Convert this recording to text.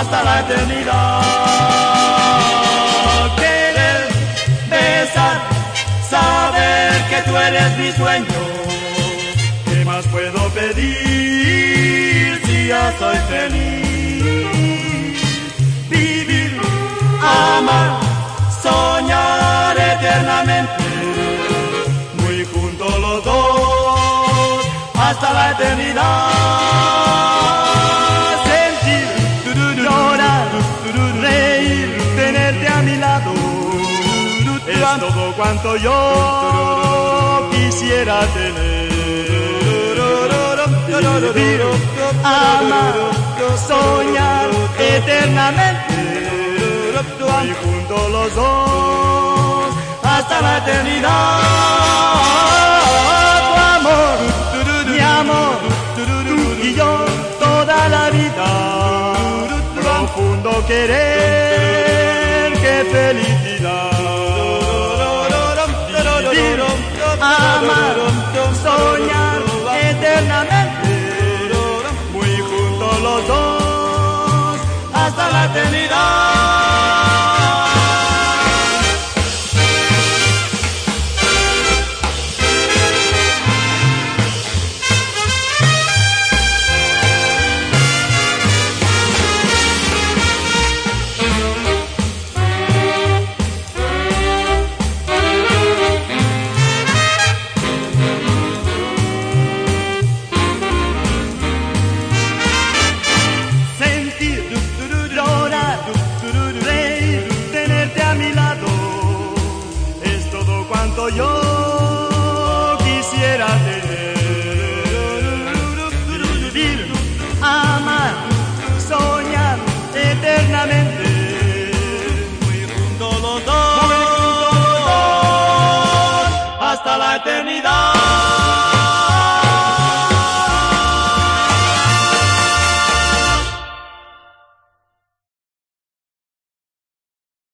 hasta la eternidad. Querer, besar, saber que tú eres mi sueño, ¿qué más puedo pedir si ya soy feliz? Vivir, amar, soñar eternamente, muy juntos los dos, hasta la eternidad. Todo cuanto yo quisiera tener. Vivir, amar, soñar eternamente, y juntos los dos, hasta la eternidad. Tu amor, mi amor, tú y yo toda la vida. Profundo querer, soñar eternamente, muy juntos los dos, hasta la eternidad. Yo quisiera tener. Vivir, amar, soñar eternamente, muy juntos los dos, hasta la eternidad.